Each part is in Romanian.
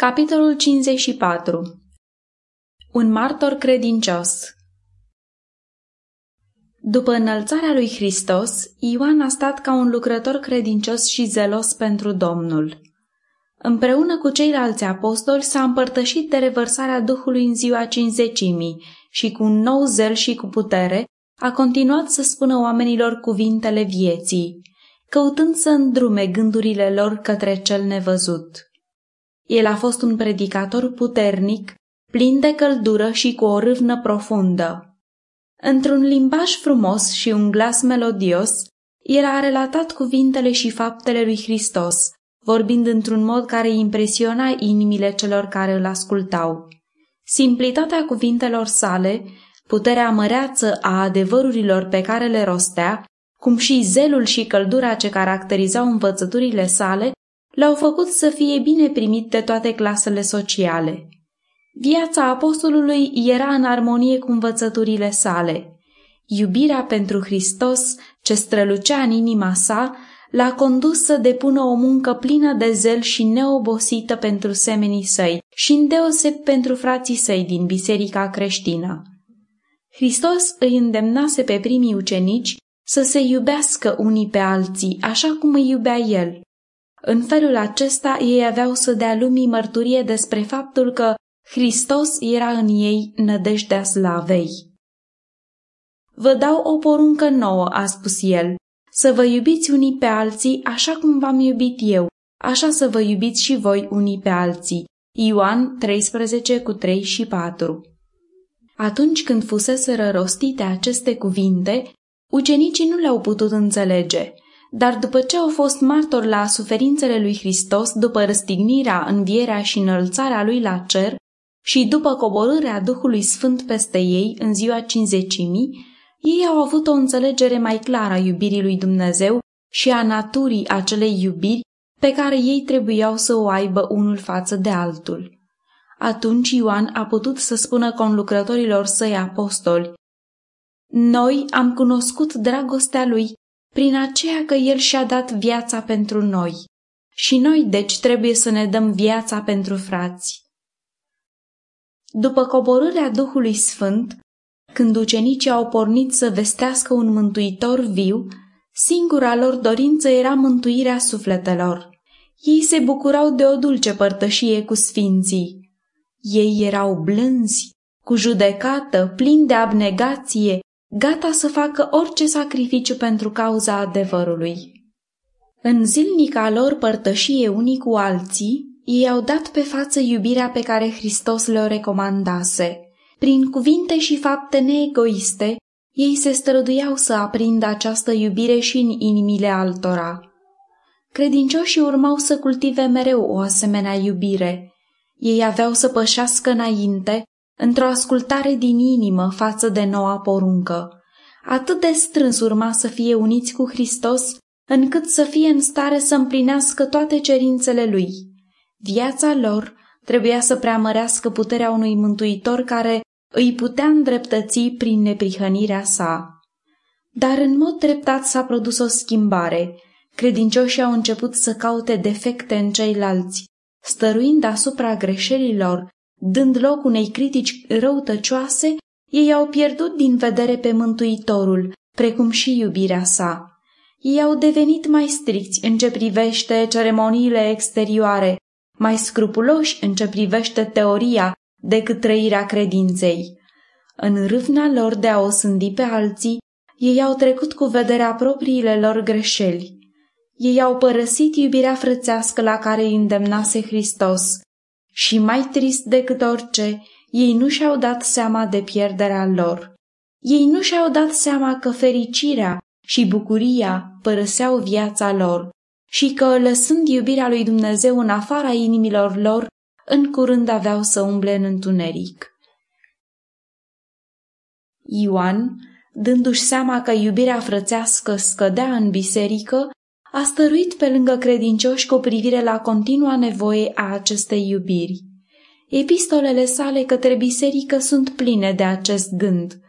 Capitolul 54 Un martor credincios După înălțarea lui Hristos, Ioan a stat ca un lucrător credincios și zelos pentru Domnul. Împreună cu ceilalți apostoli s-a împărtășit de revărsarea Duhului în ziua cinzecimii și cu un nou zel și cu putere a continuat să spună oamenilor cuvintele vieții, căutând să îndrume gândurile lor către cel nevăzut. El a fost un predicator puternic, plin de căldură și cu o râvnă profundă. Într-un limbaj frumos și un glas melodios, el a relatat cuvintele și faptele lui Hristos, vorbind într-un mod care impresiona inimile celor care îl ascultau. Simplitatea cuvintelor sale, puterea măreață a adevărurilor pe care le rostea, cum și zelul și căldura ce caracterizau învățăturile sale, l-au făcut să fie bine primit de toate clasele sociale. Viața apostolului era în armonie cu învățăturile sale. Iubirea pentru Hristos, ce strălucea în inima sa, l-a condus să depună o muncă plină de zel și neobosită pentru semenii săi și îndeoseb pentru frații săi din biserica creștină. Hristos îi îndemnase pe primii ucenici să se iubească unii pe alții, așa cum îi iubea el. În felul acesta ei aveau să dea lumii mărturie despre faptul că Hristos era în ei nădejdea slavei. Vă dau o poruncă nouă, a spus el, să vă iubiți unii pe alții așa cum v-am iubit eu, așa să vă iubiți și voi unii pe alții. Ioan 13 cu 3 și 4 Atunci când fuseseră rostite aceste cuvinte, ucenicii nu le-au putut înțelege, dar după ce au fost martori la suferințele lui Hristos, după răstignirea, învierea și înălțarea lui la cer și după coborârea Duhului Sfânt peste ei în ziua cinzecimii, ei au avut o înțelegere mai clară a iubirii lui Dumnezeu și a naturii acelei iubiri pe care ei trebuiau să o aibă unul față de altul. Atunci Ioan a putut să spună conlucrătorilor săi apostoli, Noi am cunoscut dragostea lui prin aceea că el și-a dat viața pentru noi. Și noi, deci, trebuie să ne dăm viața pentru frați. După coborârea Duhului Sfânt, când ucenicii au pornit să vestească un mântuitor viu, singura lor dorință era mântuirea sufletelor. Ei se bucurau de o dulce părtășie cu sfinții. Ei erau blânzi, cu judecată, plini de abnegație, gata să facă orice sacrificiu pentru cauza adevărului. În zilnica lor părtășie unii cu alții, ei au dat pe față iubirea pe care Hristos le-o recomandase. Prin cuvinte și fapte neegoiste, ei se străduiau să aprindă această iubire și în inimile altora. Credincioșii urmau să cultive mereu o asemenea iubire. Ei aveau să pășească înainte, într-o ascultare din inimă față de noua poruncă. Atât de strâns urma să fie uniți cu Hristos, încât să fie în stare să împlinească toate cerințele Lui. Viața lor trebuia să preamărească puterea unui mântuitor care îi putea îndreptăți prin neprihănirea sa. Dar în mod treptat s-a produs o schimbare. Credincioșii au început să caute defecte în ceilalți, stăruind asupra greșelilor Dând loc unei critici răutăcioase, ei au pierdut din vedere pe Mântuitorul, precum și iubirea sa. Ei au devenit mai stricți în ce privește ceremoniile exterioare, mai scrupuloși în ce privește teoria decât trăirea credinței. În râvna lor de a o sândi pe alții, ei au trecut cu vederea propriile lor greșeli. Ei au părăsit iubirea frățească la care îi îndemnase Hristos și mai trist decât orice, ei nu și-au dat seama de pierderea lor. Ei nu și-au dat seama că fericirea și bucuria părăseau viața lor și că, lăsând iubirea lui Dumnezeu în afara inimilor lor, în curând aveau să umble în întuneric. Ioan, dându-și seama că iubirea frățească scădea în biserică, a stăruit pe lângă credincioși cu privire la continua nevoie a acestei iubiri. Epistolele sale către biserică sunt pline de acest gând.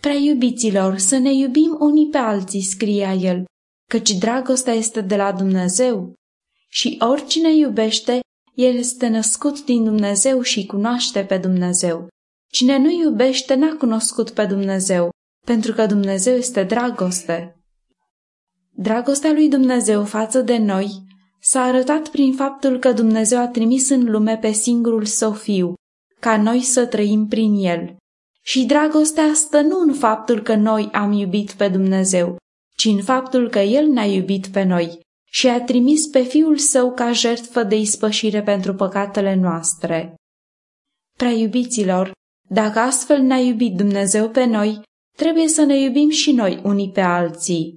Prea iubiților, să ne iubim unii pe alții, scria el, căci dragostea este de la Dumnezeu. Și oricine iubește el este născut din Dumnezeu și cunoaște pe Dumnezeu. Cine nu iubește n-a cunoscut pe Dumnezeu, pentru că Dumnezeu este dragoste. Dragostea lui Dumnezeu față de noi s-a arătat prin faptul că Dumnezeu a trimis în lume pe singurul său fiu, ca noi să trăim prin el. Și dragostea stă nu în faptul că noi am iubit pe Dumnezeu, ci în faptul că El ne-a iubit pe noi și a trimis pe Fiul Său ca jertfă de ispășire pentru păcatele noastre. Prea iubiților, dacă astfel ne-a iubit Dumnezeu pe noi, trebuie să ne iubim și noi unii pe alții.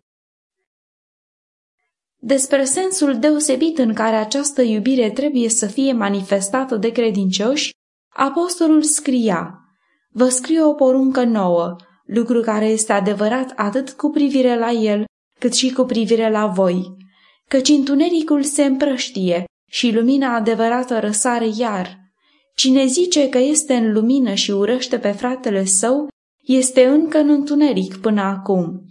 Despre sensul deosebit în care această iubire trebuie să fie manifestată de credincioși, apostolul scria, Vă scriu o poruncă nouă, lucru care este adevărat atât cu privire la el, cât și cu privire la voi, căci întunericul se împrăștie și lumina adevărată răsare iar. Cine zice că este în lumină și urăște pe fratele său, este încă în întuneric până acum.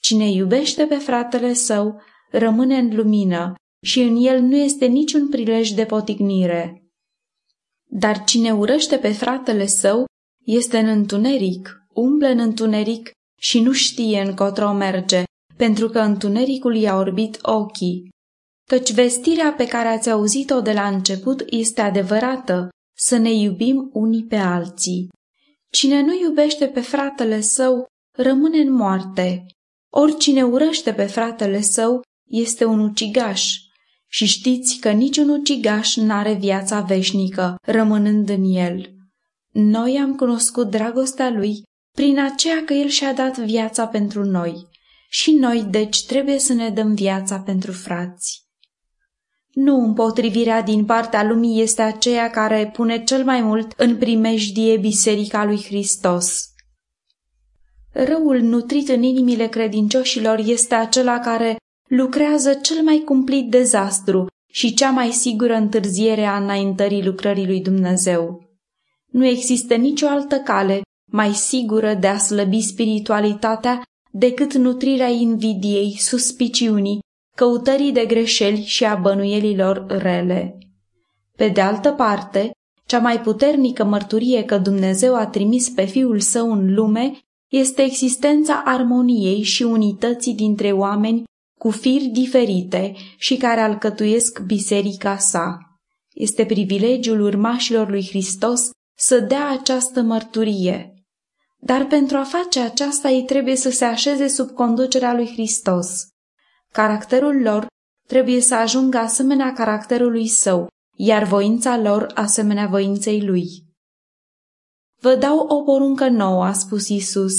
Cine iubește pe fratele său, rămâne în lumină și în el nu este niciun prilej de potignire. Dar cine urăște pe fratele său, este în întuneric, umble în întuneric și nu știe încotro merge, pentru că întunericul i-a orbit ochii. Căci vestirea pe care ați auzit-o de la început este adevărată, să ne iubim unii pe alții. Cine nu iubește pe fratele său, rămâne în moarte. Oricine urăște pe fratele său este un ucigaș. Și știți că niciun ucigaș n-are viața veșnică, rămânând în el. Noi am cunoscut dragostea lui prin aceea că el și-a dat viața pentru noi. Și noi, deci, trebuie să ne dăm viața pentru frați. Nu împotrivirea din partea lumii este aceea care pune cel mai mult în primejdie Biserica lui Hristos. Răul nutrit în inimile credincioșilor este acela care lucrează cel mai cumplit dezastru și cea mai sigură întârziere a înaintării lucrării lui Dumnezeu. Nu există nicio altă cale mai sigură de a slăbi spiritualitatea decât nutrirea invidiei, suspiciunii, căutării de greșeli și a bănuielilor rele. Pe de altă parte, cea mai puternică mărturie că Dumnezeu a trimis pe Fiul Său în lume este existența armoniei și unității dintre oameni cu firi diferite și care alcătuiesc biserica sa. Este privilegiul urmașilor lui Hristos să dea această mărturie. Dar pentru a face aceasta ei trebuie să se așeze sub conducerea lui Hristos. Caracterul lor trebuie să ajungă asemenea caracterului său, iar voința lor asemenea voinței lui. Vă dau o poruncă nouă, a spus Isus,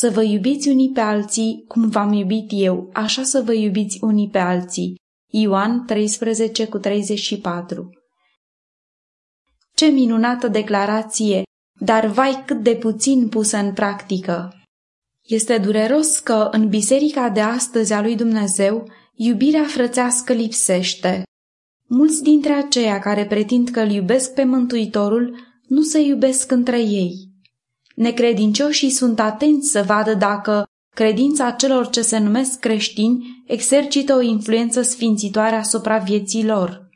să vă iubiți unii pe alții cum v-am iubit eu, așa să vă iubiți unii pe alții. Ioan 13 cu 34 Ce minunată declarație! Dar vai cât de puțin pusă în practică! Este dureros că în biserica de astăzi a lui Dumnezeu iubirea frățească lipsește. Mulți dintre aceia care pretind că îl iubesc pe Mântuitorul nu se iubesc între ei. Necredincioșii sunt atenți să vadă dacă credința celor ce se numesc creștini exercită o influență sfințitoare asupra vieții lor.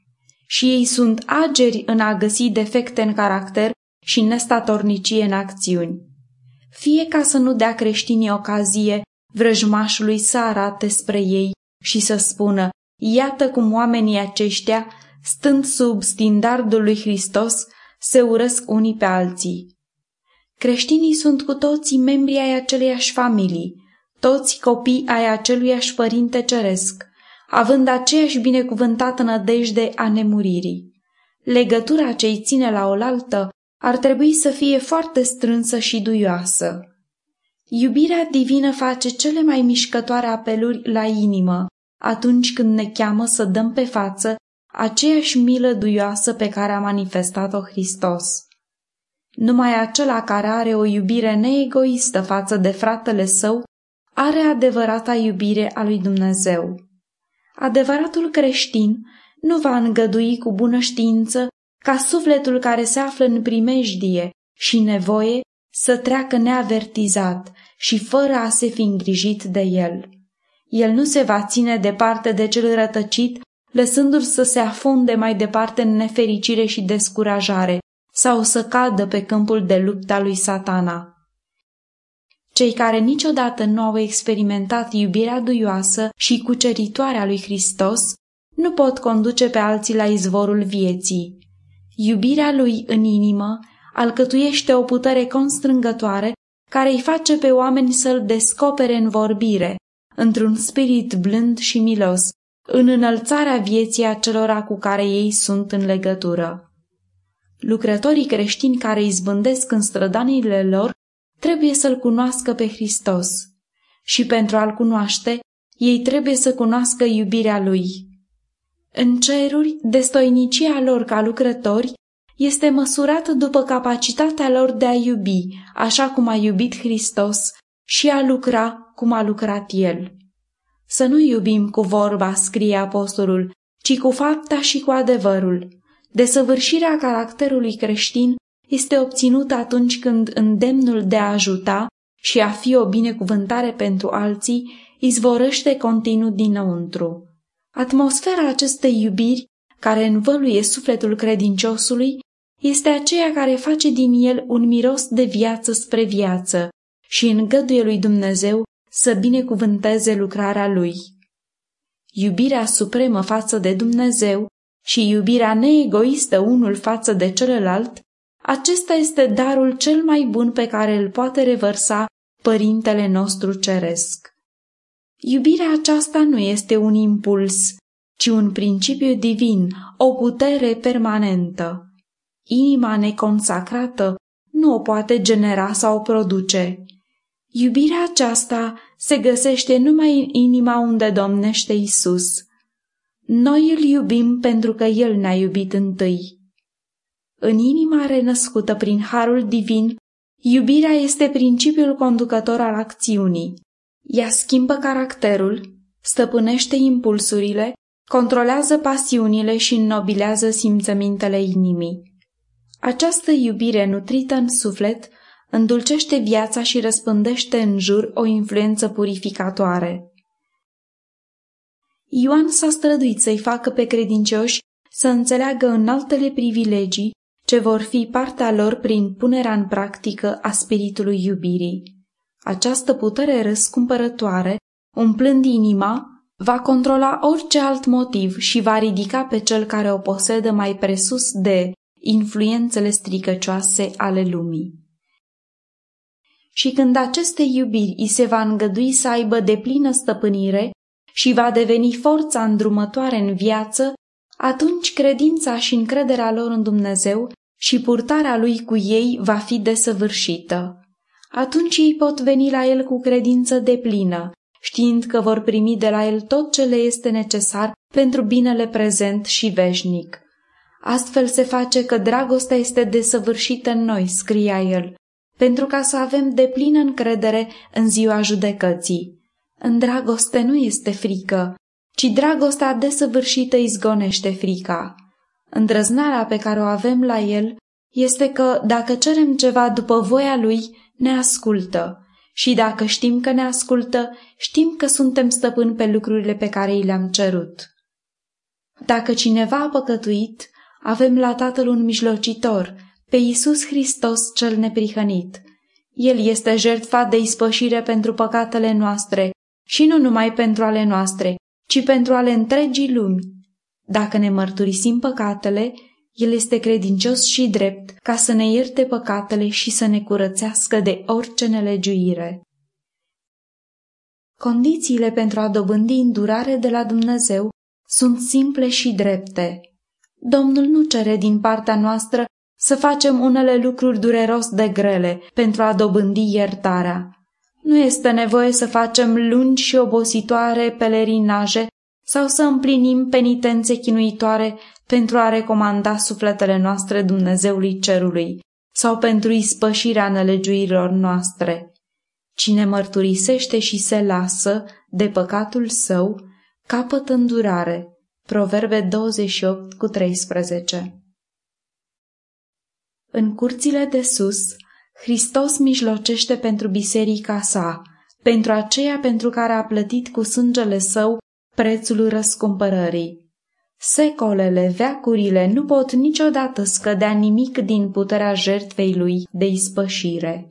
Și ei sunt ageri în a găsi defecte în caracter și nestatornicie în acțiuni. Fie ca să nu dea creștinii ocazie vrăjmașului să arate spre ei și să spună, iată cum oamenii aceștia, stând sub standardul lui Hristos, se urăsc unii pe alții. Creștinii sunt cu toții membri ai aceleiași familii, toți copii ai aceluiași părinte ceresc, având aceeași binecuvântată nădejde a nemuririi. Legătura ce îi ține la oaltă ar trebui să fie foarte strânsă și duioasă. Iubirea divină face cele mai mișcătoare apeluri la inimă, atunci când ne cheamă să dăm pe față aceeași milă duioasă pe care a manifestat-o Hristos. Numai acela care are o iubire neegoistă față de fratele său are adevărata iubire a lui Dumnezeu. Adevăratul creștin nu va îngădui cu bună știință ca sufletul care se află în primejdie și nevoie să treacă neavertizat și fără a se fi îngrijit de el. El nu se va ține departe de cel rătăcit lăsându-l să se afunde mai departe în nefericire și descurajare sau să cadă pe câmpul de lupta lui satana. Cei care niciodată nu au experimentat iubirea duioasă și cuceritoare a lui Hristos nu pot conduce pe alții la izvorul vieții. Iubirea lui în inimă alcătuiește o putere constrângătoare care îi face pe oameni să-l descopere în vorbire, într-un spirit blând și milos, în înălțarea vieții acelora cu care ei sunt în legătură. Lucrătorii creștini care izbândesc în strădanile lor trebuie să-L cunoască pe Hristos și pentru a-L cunoaște, ei trebuie să cunoască iubirea Lui. În ceruri, destoinicia lor ca lucrători este măsurată după capacitatea lor de a iubi, așa cum a iubit Hristos, și a lucra cum a lucrat El. Să nu iubim cu vorba, scrie apostolul, ci cu fapta și cu adevărul. Desăvârșirea caracterului creștin este obținută atunci când îndemnul de a ajuta și a fi o binecuvântare pentru alții izvorăște continuu dinăuntru. Atmosfera acestei iubiri, care învăluie sufletul credinciosului, este aceea care face din el un miros de viață spre viață și îngăduie lui Dumnezeu să binecuvânteze lucrarea lui. Iubirea supremă față de Dumnezeu și iubirea neegoistă unul față de celălalt, acesta este darul cel mai bun pe care îl poate revărsa Părintele nostru Ceresc. Iubirea aceasta nu este un impuls, ci un principiu divin, o putere permanentă. Inima neconsacrată nu o poate genera sau produce. Iubirea aceasta se găsește numai în inima unde domnește Isus. Noi îl iubim pentru că El ne-a iubit întâi. În inima renăscută prin harul divin, iubirea este principiul conducător al acțiunii. Ea schimbă caracterul, stăpânește impulsurile, controlează pasiunile și înnobilează simțămintele inimii. Această iubire nutrită în suflet îndulcește viața și răspândește în jur o influență purificatoare. Ioan s-a străduit să-i facă pe credincioși să înțeleagă în altele privilegii ce vor fi partea lor prin punerea în practică a spiritului iubirii. Această putere răscumpărătoare, umplând inima, va controla orice alt motiv și va ridica pe cel care o posedă mai presus de influențele stricăcioase ale lumii. Și când aceste iubiri îi se va îngădui să aibă deplină stăpânire și va deveni forța îndrumătoare în viață, atunci credința și încrederea lor în Dumnezeu și purtarea lui cu ei va fi desăvârșită. Atunci ei pot veni la el cu credință deplină, știind că vor primi de la el tot ce le este necesar pentru binele prezent și veșnic. Astfel se face că dragostea este desăvârșită în noi, scria el, pentru ca să avem deplină încredere în ziua judecății. În dragoste nu este frică, ci dragostea desăvârșită izgonește frica. Îndrăznarea pe care o avem la el este că dacă cerem ceva după voia lui, ne ascultă. Și dacă știm că ne ascultă, știm că suntem stăpâni pe lucrurile pe care i le-am cerut. Dacă cineva a păcătuit, avem la Tatăl un mijlocitor, pe Iisus Hristos cel neprihănit. El este jertfa de ispășire pentru păcatele noastre și nu numai pentru ale noastre, ci pentru ale întregii lumi. Dacă ne mărturisim păcatele, El este credincios și drept ca să ne ierte păcatele și să ne curățească de orice nelegiuire. Condițiile pentru a dobândi îndurare de la Dumnezeu sunt simple și drepte. Domnul nu cere din partea noastră să facem unele lucruri dureros de grele pentru a dobândi iertarea. Nu este nevoie să facem lungi și obositoare pelerinaje sau să împlinim penitențe chinuitoare pentru a recomanda sufletele noastre Dumnezeului Cerului sau pentru ispășirea nelegiuirilor noastre. Cine mărturisește și se lasă de păcatul său, capătă îndurare. Proverbe 28 cu 13 În curțile de sus, Hristos mijlocește pentru biserica sa, pentru aceea pentru care a plătit cu sângele său prețul răscumpărării. Secolele, veacurile nu pot niciodată scădea nimic din puterea jertfei lui de ispășire.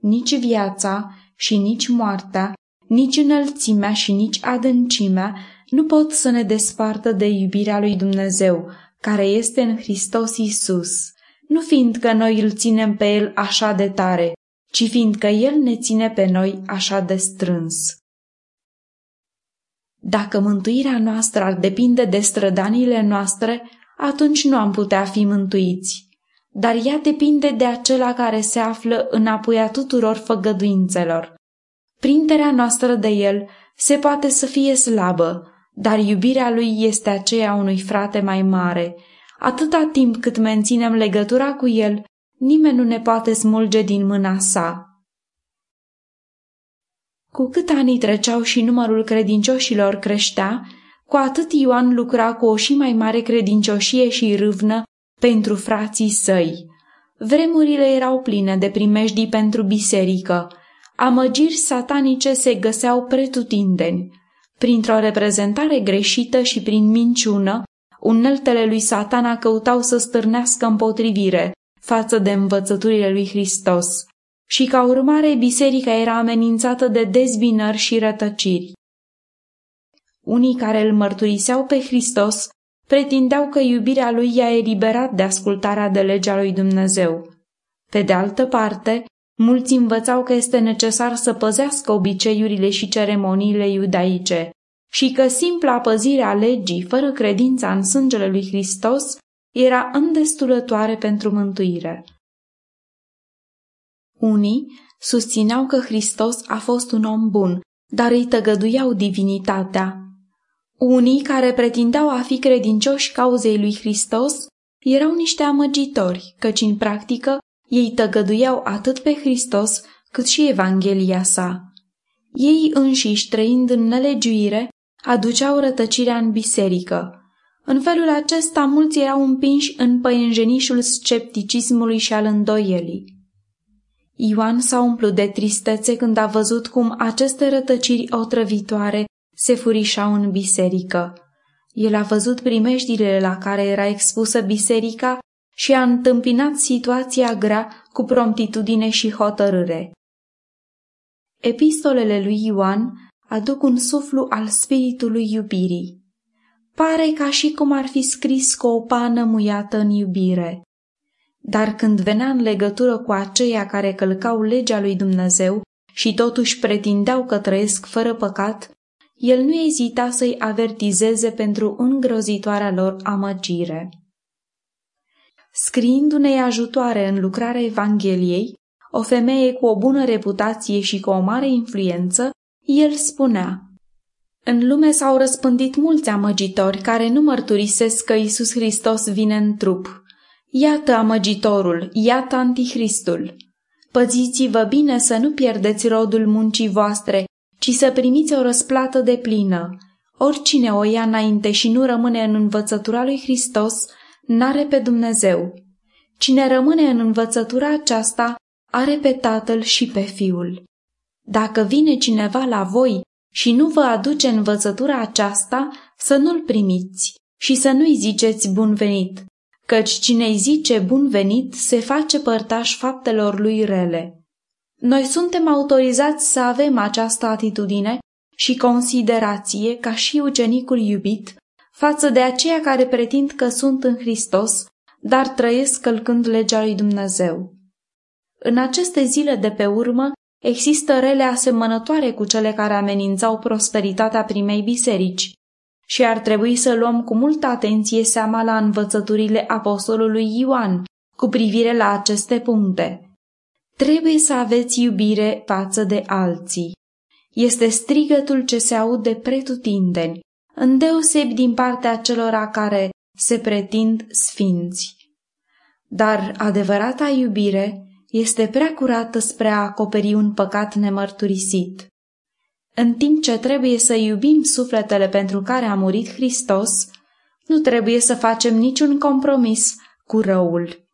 Nici viața și nici moartea, nici înălțimea și nici adâncimea nu pot să ne despartă de iubirea lui Dumnezeu, care este în Hristos Isus, nu fiindcă noi îl ținem pe El așa de tare, ci fiindcă El ne ține pe noi așa de strâns. Dacă mântuirea noastră ar depinde de strădanile noastre, atunci nu am putea fi mântuiți. Dar ea depinde de acela care se află înapoi a tuturor făgăduințelor. Printerea noastră de el se poate să fie slabă, dar iubirea lui este aceea unui frate mai mare. Atâta timp cât menținem legătura cu el, nimeni nu ne poate smulge din mâna sa. Cu cât anii treceau și numărul credincioșilor creștea, cu atât Ioan lucra cu o și mai mare credincioșie și râvnă pentru frații săi. Vremurile erau pline de primejdii pentru biserică. Amăgiri satanice se găseau pretutindeni. Printr-o reprezentare greșită și prin minciună, uneltele lui satana căutau să stârnească împotrivire față de învățăturile lui Hristos și ca urmare biserica era amenințată de dezbinări și rătăciri. Unii care îl mărturiseau pe Hristos pretindeau că iubirea lui i-a eliberat de ascultarea de legea lui Dumnezeu. Pe de altă parte, mulți învățau că este necesar să păzească obiceiurile și ceremoniile iudaice și că simpla păzire a legii, fără credința în sângele lui Hristos, era îndestulătoare pentru mântuire. Unii susțineau că Hristos a fost un om bun, dar îi tăgăduiau divinitatea. Unii care pretindeau a fi credincioși cauzei lui Hristos erau niște amăgitori, căci în practică ei tăgăduiau atât pe Hristos cât și Evanghelia sa. Ei înșiși, trăind în nelegiuire, aduceau rătăcirea în biserică. În felul acesta, mulți erau împinși în păienjenișul scepticismului și al îndoielii. Ioan s-a umplut de tristețe când a văzut cum aceste rătăciri otrăvitoare se furișau în biserică. El a văzut primejdile la care era expusă biserica și a întâmpinat situația grea cu promptitudine și hotărâre. Epistolele lui Ioan aduc un suflu al spiritului iubirii. Pare ca și cum ar fi scris cu o pană muiată în iubire. Dar când venea în legătură cu aceia care călcau legea lui Dumnezeu și totuși pretindeau că trăiesc fără păcat, el nu ezita să-i avertizeze pentru îngrozitoarea lor amăgire. Scriind unei ajutoare în lucrarea Evangheliei, o femeie cu o bună reputație și cu o mare influență, el spunea În lume s-au răspândit mulți amăgitori care nu mărturisesc că Isus Hristos vine în trup. Iată amăgitorul, iată antichristul. Păziți-vă bine să nu pierdeți rodul muncii voastre, ci să primiți o răsplată de plină. Oricine o ia înainte și nu rămâne în învățătura lui Hristos, n-are pe Dumnezeu. Cine rămâne în învățătura aceasta, are pe Tatăl și pe Fiul. Dacă vine cineva la voi și nu vă aduce învățătura aceasta, să nu-l primiți și să nu-i ziceți bun venit, căci cine îi zice bun venit se face părtaș faptelor lui rele. Noi suntem autorizați să avem această atitudine și considerație ca și ucenicul iubit față de aceia care pretind că sunt în Hristos, dar trăiesc călcând legea lui Dumnezeu. În aceste zile de pe urmă există rele asemănătoare cu cele care amenințau prosperitatea primei biserici și ar trebui să luăm cu multă atenție seama la învățăturile apostolului Ioan cu privire la aceste puncte. Trebuie să aveți iubire față de alții. Este strigătul ce se aude pretutindeni, îndeosebi din partea celor care se pretind sfinți. Dar adevărata iubire este prea curată spre a acoperi un păcat nemărturisit. În timp ce trebuie să iubim sufletele pentru care a murit Hristos, nu trebuie să facem niciun compromis cu răul.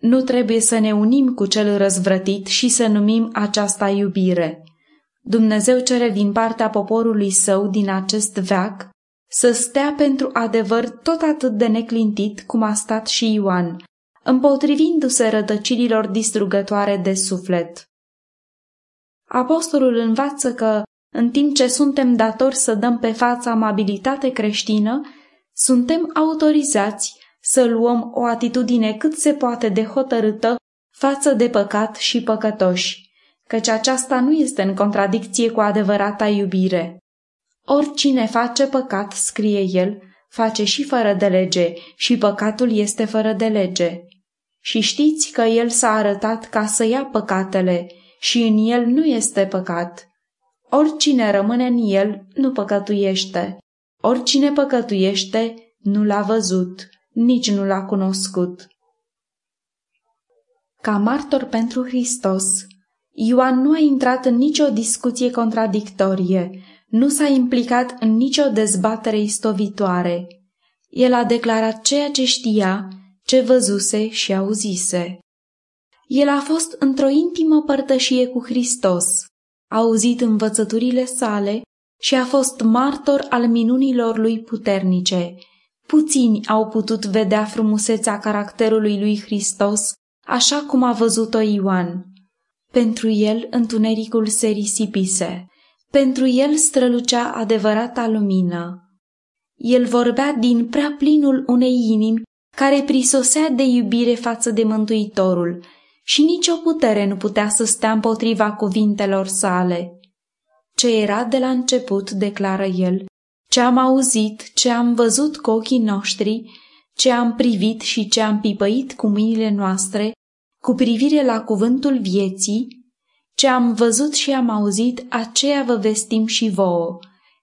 Nu trebuie să ne unim cu cel răzvrătit și să numim aceasta iubire. Dumnezeu cere din partea poporului său din acest veac să stea pentru adevăr tot atât de neclintit cum a stat și Ioan, împotrivindu-se rădăcinilor distrugătoare de suflet. Apostolul învață că, în timp ce suntem datori să dăm pe față amabilitate creștină, suntem autorizați să luăm o atitudine cât se poate de hotărâtă față de păcat și păcătoși, căci aceasta nu este în contradicție cu adevărata iubire. Oricine face păcat, scrie el, face și fără de lege și păcatul este fără de lege. Și știți că el s-a arătat ca să ia păcatele și în el nu este păcat. Oricine rămâne în el nu păcătuiește. Oricine păcătuiește nu l-a văzut, nici nu l-a cunoscut. Ca martor pentru Hristos, Ioan nu a intrat în nicio discuție contradictorie, nu s-a implicat în nicio dezbatere istovitoare. El a declarat ceea ce știa, ce văzuse și auzise. El a fost într-o intimă părtășie cu Hristos, a auzit învățăturile sale și a fost martor al minunilor lui puternice. Puțini au putut vedea frumusețea caracterului lui Hristos, așa cum a văzut-o Ioan. Pentru el întunericul se risipise, pentru el strălucea adevărata lumină. El vorbea din prea plinul unei inimi care prisosea de iubire față de Mântuitorul și nicio putere nu putea să stea împotriva cuvintelor sale. Ce era de la început, declară el, ce am auzit, ce am văzut cu ochii noștri, ce am privit și ce am pipăit cu mâinile noastre, cu privire la cuvântul vieții, ce am văzut și am auzit, aceea vă vestim și vouă,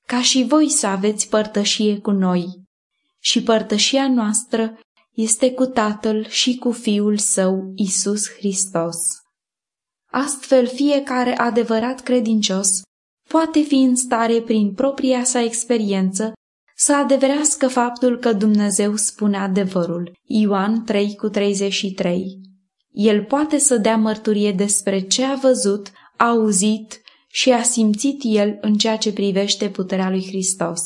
ca și voi să aveți părtășie cu noi. Și părtășia noastră este cu Tatăl și cu Fiul Său, Isus Hristos. Astfel, fiecare adevărat credincios poate fi în stare prin propria sa experiență să adeverească faptul că Dumnezeu spune adevărul. Ioan 3 cu 33 El poate să dea mărturie despre ce a văzut, a auzit și a simțit el în ceea ce privește puterea lui Hristos.